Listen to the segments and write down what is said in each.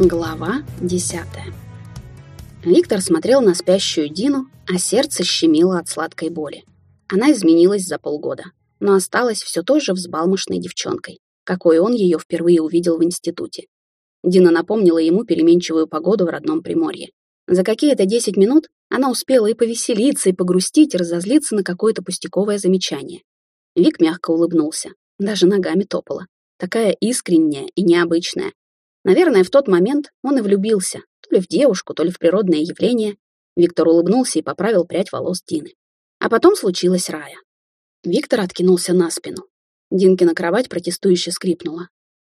Глава десятая. Виктор смотрел на спящую Дину, а сердце щемило от сладкой боли. Она изменилась за полгода, но осталась все той же взбалмошной девчонкой, какой он ее впервые увидел в институте. Дина напомнила ему переменчивую погоду в родном Приморье. За какие-то десять минут она успела и повеселиться, и погрустить, и разозлиться на какое-то пустяковое замечание. Вик мягко улыбнулся, даже ногами топала. Такая искренняя и необычная, Наверное, в тот момент он и влюбился, то ли в девушку, то ли в природное явление. Виктор улыбнулся и поправил прядь волос Дины. А потом случилась Рая. Виктор откинулся на спину. Динкина кровать протестующе скрипнула.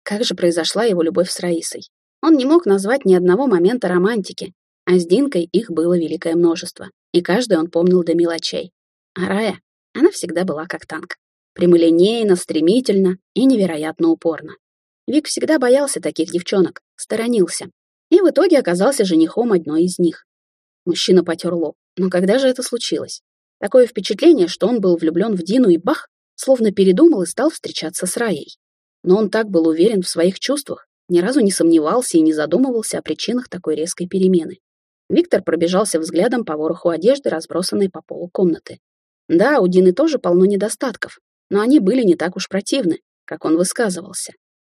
Как же произошла его любовь с Раисой? Он не мог назвать ни одного момента романтики, а с Динкой их было великое множество, и каждый он помнил до мелочей. А Рая, она всегда была как танк. Прямолинейно, стремительно и невероятно упорно. Вик всегда боялся таких девчонок, сторонился. И в итоге оказался женихом одной из них. Мужчина потер лоб. Но когда же это случилось? Такое впечатление, что он был влюблен в Дину и бах, словно передумал и стал встречаться с Раей. Но он так был уверен в своих чувствах, ни разу не сомневался и не задумывался о причинах такой резкой перемены. Виктор пробежался взглядом по вороху одежды, разбросанной по полу комнаты. Да, у Дины тоже полно недостатков, но они были не так уж противны, как он высказывался.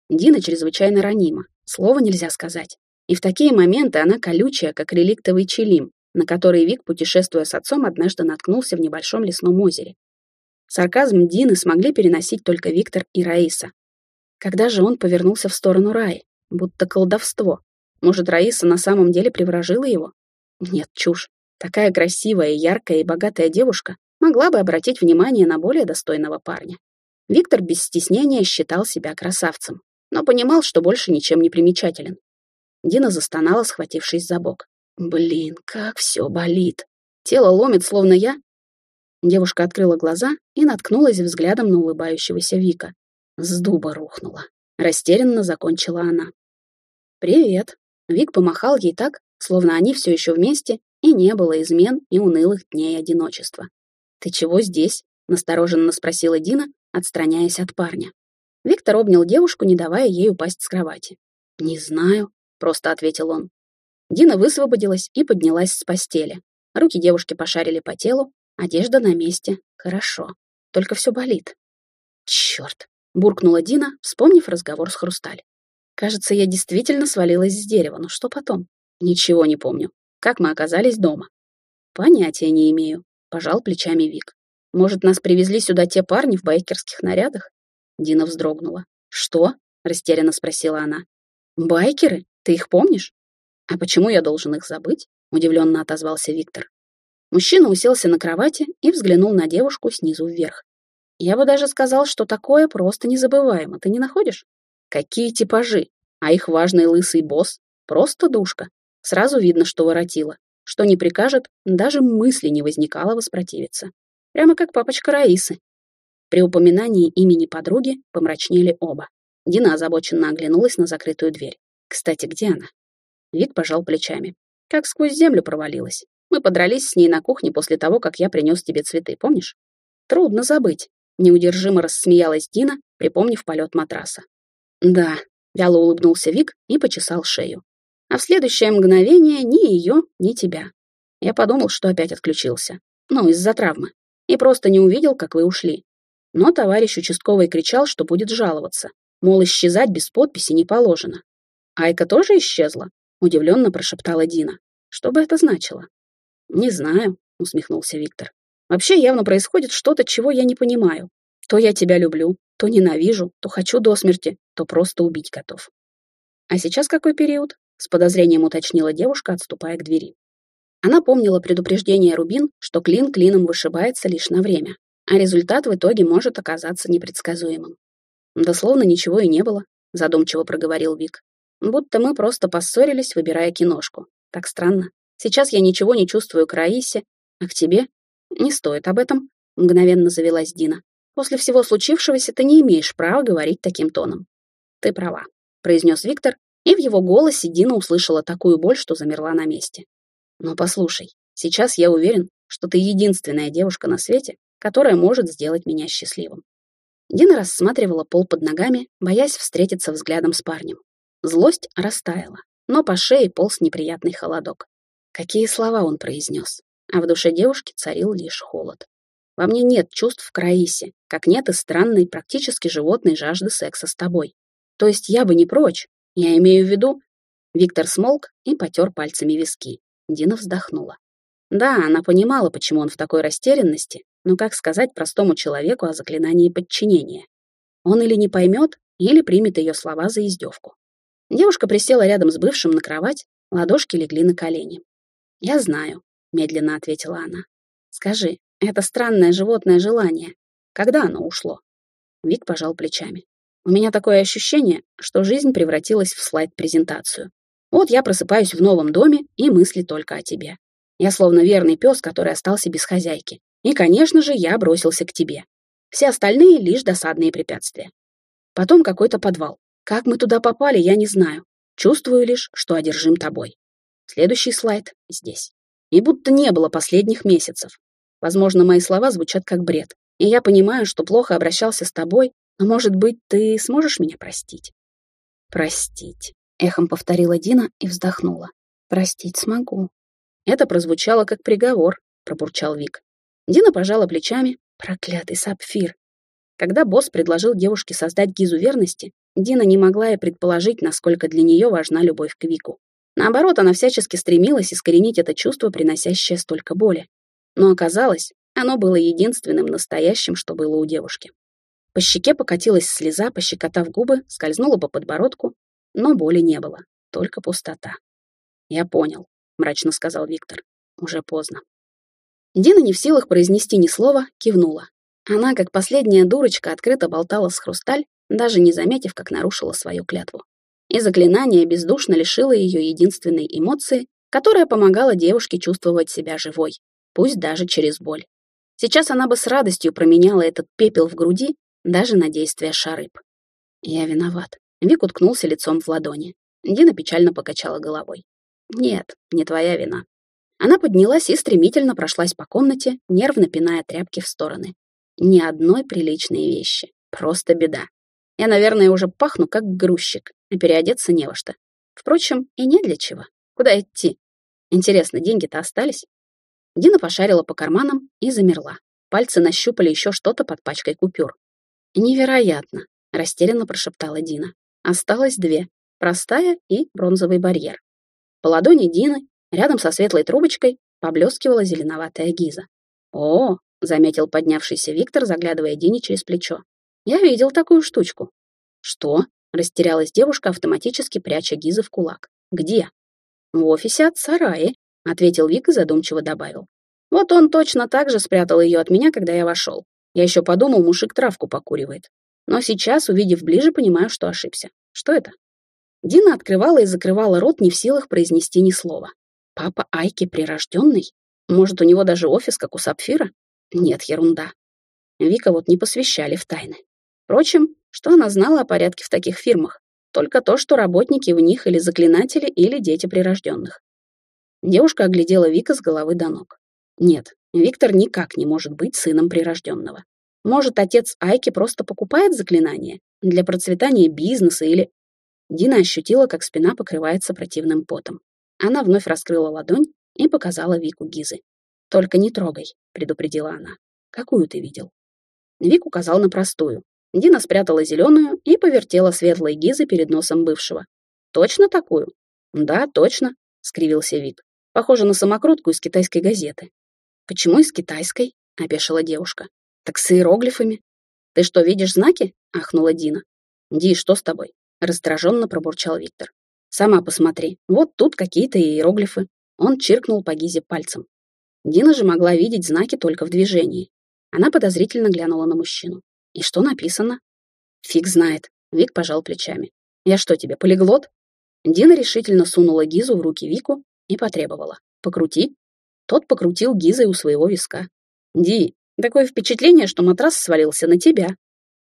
Дина чрезвычайно ранима, слова нельзя сказать. И в такие моменты она колючая, как реликтовый челим, на который Вик, путешествуя с отцом, однажды наткнулся в небольшом лесном озере. Сарказм Дины смогли переносить только Виктор и Раиса. Когда же он повернулся в сторону Раи, будто колдовство. Может, Раиса на самом деле приворожила его? Нет, чушь. Такая красивая, яркая и богатая девушка могла бы обратить внимание на более достойного парня. Виктор без стеснения считал себя красавцем но понимал, что больше ничем не примечателен. Дина застонала, схватившись за бок. «Блин, как все болит! Тело ломит, словно я...» Девушка открыла глаза и наткнулась взглядом на улыбающегося Вика. С дуба рухнула. Растерянно закончила она. «Привет!» Вик помахал ей так, словно они все еще вместе, и не было измен и унылых дней одиночества. «Ты чего здесь?» — настороженно спросила Дина, отстраняясь от парня. Виктор обнял девушку, не давая ей упасть с кровати. «Не знаю», — просто ответил он. Дина высвободилась и поднялась с постели. Руки девушки пошарили по телу, одежда на месте. Хорошо. Только все болит. Черт! буркнула Дина, вспомнив разговор с Хрусталь. Кажется, я действительно свалилась с дерева, но что потом? Ничего не помню. Как мы оказались дома? Понятия не имею, пожал плечами Вик. Может, нас привезли сюда те парни в байкерских нарядах? Дина вздрогнула. «Что?» — растерянно спросила она. «Байкеры? Ты их помнишь?» «А почему я должен их забыть?» — удивленно отозвался Виктор. Мужчина уселся на кровати и взглянул на девушку снизу вверх. «Я бы даже сказал, что такое просто незабываемо, ты не находишь?» «Какие типажи? А их важный лысый босс? Просто душка. Сразу видно, что воротила. Что не прикажет, даже мысли не возникало воспротивиться. Прямо как папочка Раисы. При упоминании имени подруги помрачнели оба. Дина озабоченно оглянулась на закрытую дверь. «Кстати, где она?» Вик пожал плечами. «Как сквозь землю провалилась. Мы подрались с ней на кухне после того, как я принес тебе цветы, помнишь?» «Трудно забыть», — неудержимо рассмеялась Дина, припомнив полет матраса. «Да», — вяло улыбнулся Вик и почесал шею. А в следующее мгновение ни ее, ни тебя. Я подумал, что опять отключился. Ну, из-за травмы. И просто не увидел, как вы ушли. Но товарищ участковый кричал, что будет жаловаться. Мол, исчезать без подписи не положено. «Айка тоже исчезла?» — удивленно прошептала Дина. «Что бы это значило?» «Не знаю», — усмехнулся Виктор. «Вообще явно происходит что-то, чего я не понимаю. То я тебя люблю, то ненавижу, то хочу до смерти, то просто убить готов». «А сейчас какой период?» — с подозрением уточнила девушка, отступая к двери. Она помнила предупреждение Рубин, что клин клином вышибается лишь на время, а результат в итоге может оказаться непредсказуемым. «Дословно ничего и не было», — задумчиво проговорил Вик. «Будто мы просто поссорились, выбирая киношку. Так странно. Сейчас я ничего не чувствую к Раисе, а к тебе? Не стоит об этом», — мгновенно завелась Дина. «После всего случившегося ты не имеешь права говорить таким тоном». «Ты права», — произнес Виктор, и в его голосе Дина услышала такую боль, что замерла на месте. «Но послушай, сейчас я уверен, что ты единственная девушка на свете, которая может сделать меня счастливым. Дина рассматривала пол под ногами, боясь встретиться взглядом с парнем. Злость растаяла, но по шее полз неприятный холодок. Какие слова он произнес, а в душе девушки царил лишь холод. Во мне нет чувств к Раисе, как нет и странной, практически животной жажды секса с тобой. То есть я бы не прочь, я имею в виду... Виктор смолк и потер пальцами виски. Дина вздохнула. Да, она понимала, почему он в такой растерянности, но как сказать простому человеку о заклинании подчинения? Он или не поймет, или примет ее слова за издевку. Девушка присела рядом с бывшим на кровать, ладошки легли на колени. «Я знаю», — медленно ответила она. «Скажи, это странное животное желание, когда оно ушло?» Вик пожал плечами. «У меня такое ощущение, что жизнь превратилась в слайд-презентацию. Вот я просыпаюсь в новом доме, и мысли только о тебе. Я словно верный пес, который остался без хозяйки. И, конечно же, я бросился к тебе. Все остальные — лишь досадные препятствия. Потом какой-то подвал. Как мы туда попали, я не знаю. Чувствую лишь, что одержим тобой. Следующий слайд здесь. И будто не было последних месяцев. Возможно, мои слова звучат как бред. И я понимаю, что плохо обращался с тобой, но, может быть, ты сможешь меня простить? Простить. Эхом повторила Дина и вздохнула. Простить смогу. Это прозвучало как приговор, пробурчал Вик. Дина пожала плечами. Проклятый сапфир. Когда босс предложил девушке создать гизу верности, Дина не могла и предположить, насколько для нее важна любовь к Вику. Наоборот, она всячески стремилась искоренить это чувство, приносящее столько боли. Но оказалось, оно было единственным настоящим, что было у девушки. По щеке покатилась слеза, пощекотав губы, скользнула по подбородку, но боли не было, только пустота. «Я понял», — мрачно сказал Виктор. «Уже поздно». Дина не в силах произнести ни слова, кивнула. Она, как последняя дурочка, открыто болтала с хрусталь, даже не заметив, как нарушила свою клятву. И заклинание бездушно лишило ее единственной эмоции, которая помогала девушке чувствовать себя живой, пусть даже через боль. Сейчас она бы с радостью променяла этот пепел в груди даже на действие шарыб. «Я виноват». Вик уткнулся лицом в ладони. Дина печально покачала головой. «Нет, не твоя вина. Она поднялась и стремительно прошлась по комнате, нервно пиная тряпки в стороны. Ни одной приличной вещи. Просто беда. Я, наверное, уже пахну как грузчик, а переодеться не во что. Впрочем, и не для чего. Куда идти? Интересно, деньги-то остались? Дина пошарила по карманам и замерла. Пальцы нащупали еще что-то под пачкой купюр. «Невероятно!» — растерянно прошептала Дина. Осталось две — простая и бронзовый барьер. По ладони Дины Рядом со светлой трубочкой поблескивала зеленоватая гиза. «О!» — заметил поднявшийся Виктор, заглядывая Дине через плечо. «Я видел такую штучку». «Что?» — растерялась девушка, автоматически пряча гизы в кулак. «Где?» «В офисе отца Раи», — ответил Вик и задумчиво добавил. «Вот он точно так же спрятал ее от меня, когда я вошел. Я еще подумал, мужик травку покуривает. Но сейчас, увидев ближе, понимаю, что ошибся. Что это?» Дина открывала и закрывала рот, не в силах произнести ни слова. Папа Айки прирожденный? Может, у него даже офис, как у Сапфира? Нет, ерунда. Вика вот не посвящали в тайны. Впрочем, что она знала о порядке в таких фирмах? Только то, что работники в них или заклинатели, или дети прирожденных. Девушка оглядела Вика с головы до ног. Нет, Виктор никак не может быть сыном прирожденного. Может, отец Айки просто покупает заклинания для процветания бизнеса или... Дина ощутила, как спина покрывается противным потом. Она вновь раскрыла ладонь и показала Вику Гизы. «Только не трогай», — предупредила она. «Какую ты видел?» Вик указал на простую. Дина спрятала зеленую и повертела светлой Гизы перед носом бывшего. «Точно такую?» «Да, точно», — скривился Вик. «Похоже на самокрутку из китайской газеты». «Почему из китайской?» — опешила девушка. «Так с иероглифами». «Ты что, видишь знаки?» — ахнула Дина. «Ди, что с тобой?» — раздраженно пробурчал Виктор. Сама посмотри, вот тут какие-то иероглифы. Он чиркнул по Гизе пальцем. Дина же могла видеть знаки только в движении. Она подозрительно глянула на мужчину. И что написано? Фиг знает. Вик пожал плечами. Я что тебе, полиглот? Дина решительно сунула Гизу в руки Вику и потребовала. Покрути. Тот покрутил Гизой у своего виска. Ди, такое впечатление, что матрас свалился на тебя.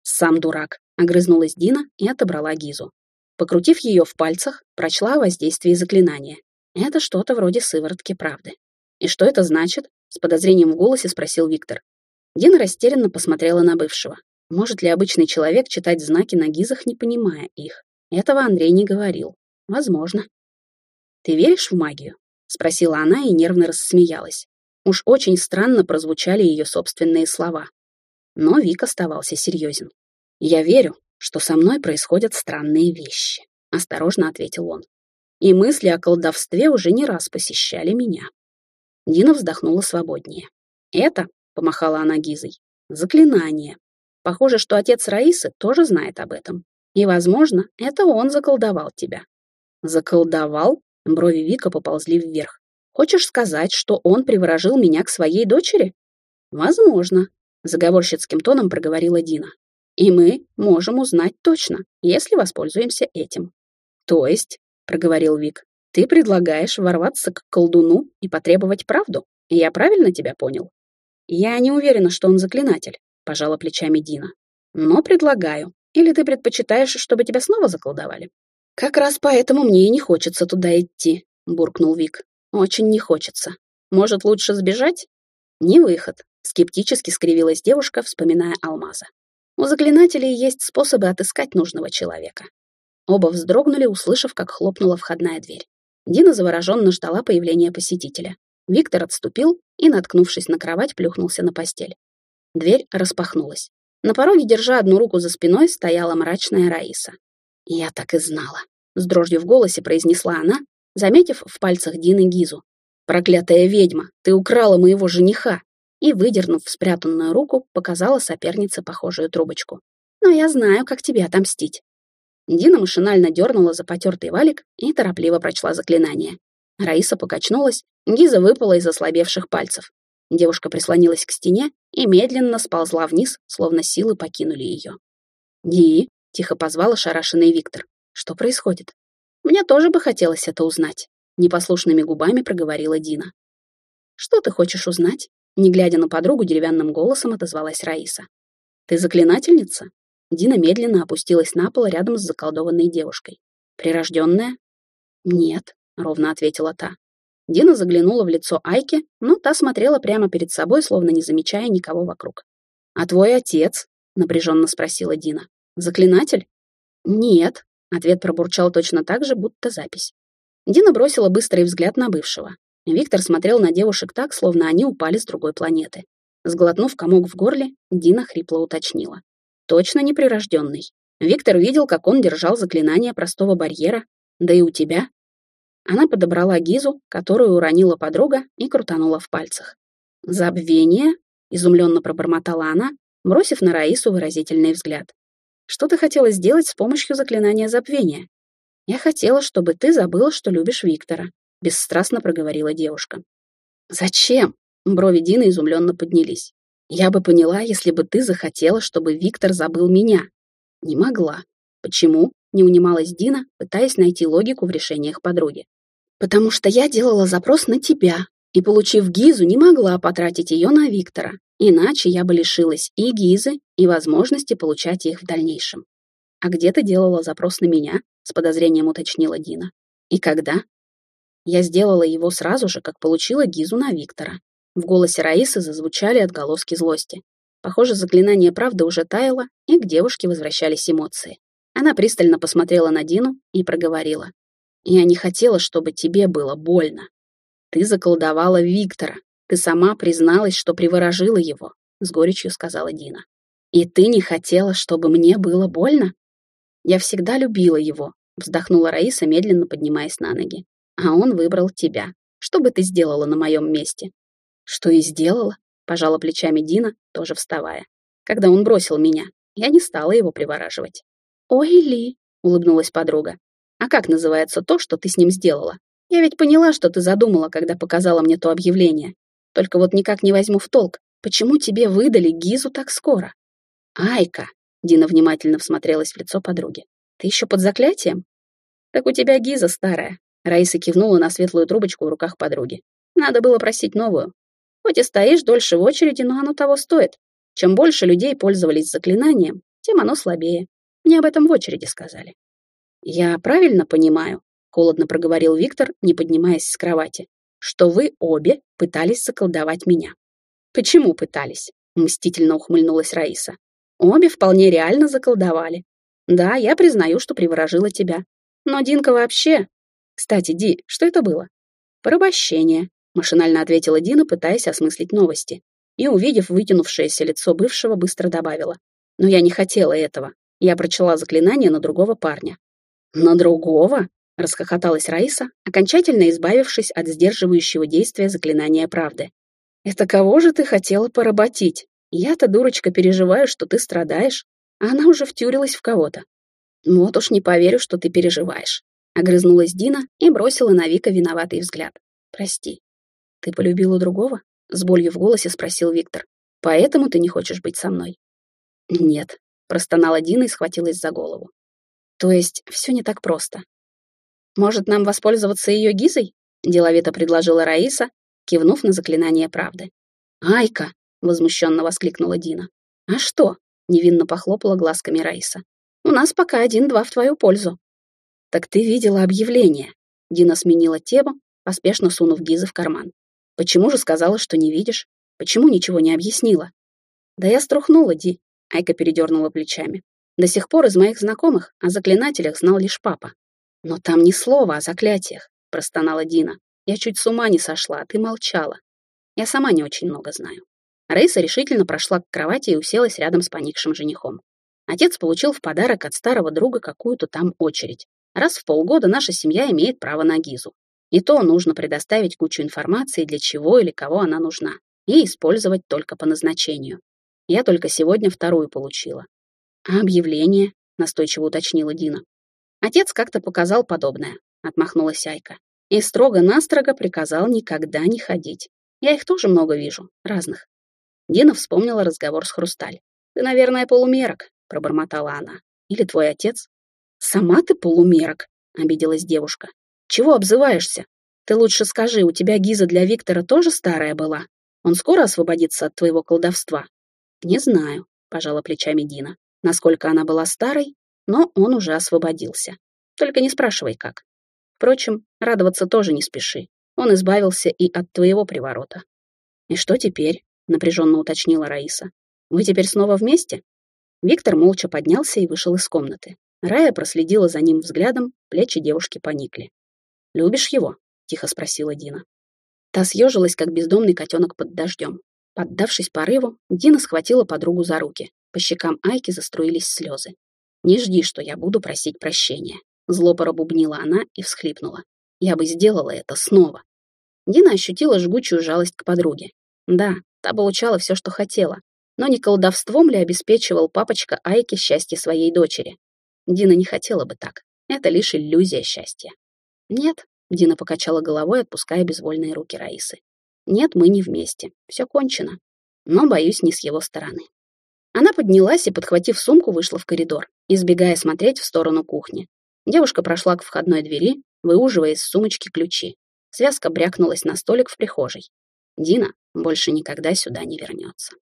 Сам дурак, огрызнулась Дина и отобрала Гизу. Покрутив ее в пальцах, прочла о воздействии заклинания. Это что-то вроде сыворотки правды. «И что это значит?» — с подозрением в голосе спросил Виктор. Дина растерянно посмотрела на бывшего. Может ли обычный человек читать знаки на гизах, не понимая их? Этого Андрей не говорил. Возможно. ты веришь в магию?» — спросила она и нервно рассмеялась. Уж очень странно прозвучали ее собственные слова. Но Вик оставался серьезен. «Я верю, что со мной происходят странные вещи», — осторожно ответил он. «И мысли о колдовстве уже не раз посещали меня». Дина вздохнула свободнее. «Это», — помахала она Гизой, — «заклинание. Похоже, что отец Раисы тоже знает об этом. И, возможно, это он заколдовал тебя». «Заколдовал?» — брови Вика поползли вверх. «Хочешь сказать, что он приворожил меня к своей дочери?» «Возможно», — заговорщицким тоном проговорила Дина. И мы можем узнать точно, если воспользуемся этим. То есть, проговорил Вик, ты предлагаешь ворваться к колдуну и потребовать правду? Я правильно тебя понял? Я не уверена, что он заклинатель, пожала плечами Дина. Но предлагаю. Или ты предпочитаешь, чтобы тебя снова заколдовали? Как раз поэтому мне и не хочется туда идти, буркнул Вик. Очень не хочется. Может, лучше сбежать? Не выход, скептически скривилась девушка, вспоминая алмаза. У заклинателей есть способы отыскать нужного человека. Оба вздрогнули, услышав, как хлопнула входная дверь. Дина завороженно ждала появления посетителя. Виктор отступил и, наткнувшись на кровать, плюхнулся на постель. Дверь распахнулась. На пороге, держа одну руку за спиной, стояла мрачная Раиса. «Я так и знала», — с дрожью в голосе произнесла она, заметив в пальцах Дины Гизу. «Проклятая ведьма, ты украла моего жениха!» И, выдернув спрятанную руку, показала сопернице похожую трубочку. «Но я знаю, как тебе отомстить». Дина машинально дернула за потертый валик и торопливо прочла заклинание. Раиса покачнулась, Гиза выпала из ослабевших пальцев. Девушка прислонилась к стене и медленно сползла вниз, словно силы покинули ее. «Ди», — тихо позвал ошарашенный Виктор, — «что происходит?» «Мне тоже бы хотелось это узнать», — непослушными губами проговорила Дина. «Что ты хочешь узнать?» Не глядя на подругу, деревянным голосом отозвалась Раиса. «Ты заклинательница?» Дина медленно опустилась на пол рядом с заколдованной девушкой. «Прирожденная?» «Нет», — ровно ответила та. Дина заглянула в лицо Айки, но та смотрела прямо перед собой, словно не замечая никого вокруг. «А твой отец?» — напряженно спросила Дина. «Заклинатель?» «Нет», — ответ пробурчал точно так же, будто запись. Дина бросила быстрый взгляд на бывшего. Виктор смотрел на девушек так, словно они упали с другой планеты. Сглотнув комок в горле, Дина хрипло уточнила. «Точно неприрожденный. Виктор видел, как он держал заклинание простого барьера. Да и у тебя». Она подобрала Гизу, которую уронила подруга, и крутанула в пальцах. «Забвение?» — изумленно пробормотала она, бросив на Раису выразительный взгляд. «Что ты хотела сделать с помощью заклинания забвения?» «Я хотела, чтобы ты забыла, что любишь Виктора», бесстрастно проговорила девушка. «Зачем?» — брови Дины изумленно поднялись. «Я бы поняла, если бы ты захотела, чтобы Виктор забыл меня». «Не могла». «Почему?» — не унималась Дина, пытаясь найти логику в решениях подруги. «Потому что я делала запрос на тебя, и, получив Гизу, не могла потратить ее на Виктора. Иначе я бы лишилась и Гизы, и возможности получать их в дальнейшем. А где ты делала запрос на меня? С подозрением уточнила Дина. И когда? Я сделала его сразу же, как получила Гизу на Виктора. В голосе Раисы зазвучали отголоски злости. Похоже, заклинание правды уже таяло, и к девушке возвращались эмоции. Она пристально посмотрела на Дину и проговорила. «Я не хотела, чтобы тебе было больно. Ты заколдовала Виктора. Ты сама призналась, что приворожила его», — с горечью сказала Дина. «И ты не хотела, чтобы мне было больно?» «Я всегда любила его», — вздохнула Раиса, медленно поднимаясь на ноги. А он выбрал тебя. Что бы ты сделала на моем месте? Что и сделала, пожала плечами Дина, тоже вставая. Когда он бросил меня, я не стала его привораживать. Ой, Ли, улыбнулась подруга. А как называется то, что ты с ним сделала? Я ведь поняла, что ты задумала, когда показала мне то объявление. Только вот никак не возьму в толк, почему тебе выдали Гизу так скоро? Айка, Дина внимательно всмотрелась в лицо подруги. Ты еще под заклятием? Так у тебя Гиза старая, Раиса кивнула на светлую трубочку в руках подруги. Надо было просить новую. Хоть и стоишь дольше в очереди, но оно того стоит. Чем больше людей пользовались заклинанием, тем оно слабее. Мне об этом в очереди сказали. «Я правильно понимаю», — холодно проговорил Виктор, не поднимаясь с кровати, «что вы обе пытались заколдовать меня». «Почему пытались?» — мстительно ухмыльнулась Раиса. «Обе вполне реально заколдовали. Да, я признаю, что приворожила тебя. Но Динка вообще Кстати, Ди, что это было? Порабощение, машинально ответила Дина, пытаясь осмыслить новости. И, увидев вытянувшееся лицо бывшего, быстро добавила. Но я не хотела этого. Я прочла заклинание на другого парня. На другого? Расхохоталась Раиса, окончательно избавившись от сдерживающего действия заклинания правды. «Это кого же ты хотела поработить? Я-то, дурочка, переживаю, что ты страдаешь, а она уже втюрилась в кого-то. Вот уж не поверю, что ты переживаешь». Огрызнулась Дина и бросила на Вика виноватый взгляд. «Прости. Ты полюбила другого?» С болью в голосе спросил Виктор. «Поэтому ты не хочешь быть со мной?» «Нет», — простонала Дина и схватилась за голову. «То есть все не так просто. Может, нам воспользоваться ее гизой?» — деловито предложила Раиса, кивнув на заклинание правды. «Айка!» — возмущенно воскликнула Дина. «А что?» — невинно похлопала глазками Раиса. «У нас пока один-два в твою пользу». «Так ты видела объявление?» Дина сменила тему, поспешно сунув гизы в карман. «Почему же сказала, что не видишь? Почему ничего не объяснила?» «Да я струхнула, Ди», — Айка передернула плечами. «До сих пор из моих знакомых о заклинателях знал лишь папа. «Но там ни слова о заклятиях», — простонала Дина. «Я чуть с ума не сошла, а ты молчала. Я сама не очень много знаю». Рейса решительно прошла к кровати и уселась рядом с поникшим женихом. Отец получил в подарок от старого друга какую-то там очередь. Раз в полгода наша семья имеет право на гизу. И то нужно предоставить кучу информации, для чего или кого она нужна, и использовать только по назначению. Я только сегодня вторую получила. «А объявление?» — настойчиво уточнила Дина. Отец как-то показал подобное, отмахнулась Айка. И строго-настрого приказал никогда не ходить. Я их тоже много вижу, разных. Дина вспомнила разговор с Хрусталь. «Ты, наверное, полумерок», — пробормотала она. «Или твой отец?» «Сама ты полумерок», — обиделась девушка. «Чего обзываешься? Ты лучше скажи, у тебя гиза для Виктора тоже старая была? Он скоро освободится от твоего колдовства?» «Не знаю», — пожала плечами Дина. Насколько она была старой, но он уже освободился. Только не спрашивай, как. Впрочем, радоваться тоже не спеши. Он избавился и от твоего приворота. «И что теперь?» — напряженно уточнила Раиса. «Вы теперь снова вместе?» Виктор молча поднялся и вышел из комнаты. Рая проследила за ним взглядом, плечи девушки поникли. «Любишь его?» — тихо спросила Дина. Та съежилась, как бездомный котенок под дождем. Поддавшись порыву, Дина схватила подругу за руки. По щекам Айки заструились слезы. Не жди, что я буду просить прощения. Зло пробубнила она и всхлипнула. Я бы сделала это снова. Дина ощутила жгучую жалость к подруге. Да, та получала все, что хотела. Но не колдовством ли обеспечивал папочка Айки счастье своей дочери? Дина не хотела бы так. Это лишь иллюзия счастья. Нет, Дина покачала головой, отпуская безвольные руки Раисы. Нет, мы не вместе. Все кончено. Но, боюсь, не с его стороны. Она поднялась и, подхватив сумку, вышла в коридор, избегая смотреть в сторону кухни. Девушка прошла к входной двери, выуживая из сумочки ключи. Связка брякнулась на столик в прихожей. Дина больше никогда сюда не вернется.